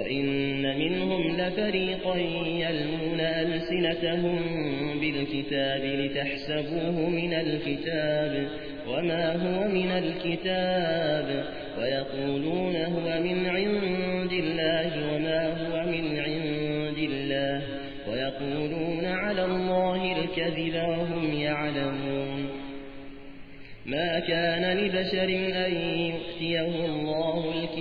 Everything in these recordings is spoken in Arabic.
وإن منهم لفريقا يلمون ألسنتهم بالكتاب لتحسبوه من الكتاب وما هو من الكتاب ويقولون هو من عند الله وما هو من عند الله ويقولون على الله الكذب وهم يعلمون ما كان لبشر أن يؤتيه الله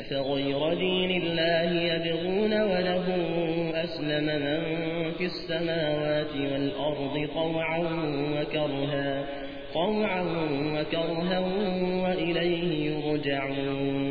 أفغير دين الله يبغون وله أسلم من في السماوات والأرض طوعا وكرها طوعا وكرها وإليه يرجعون.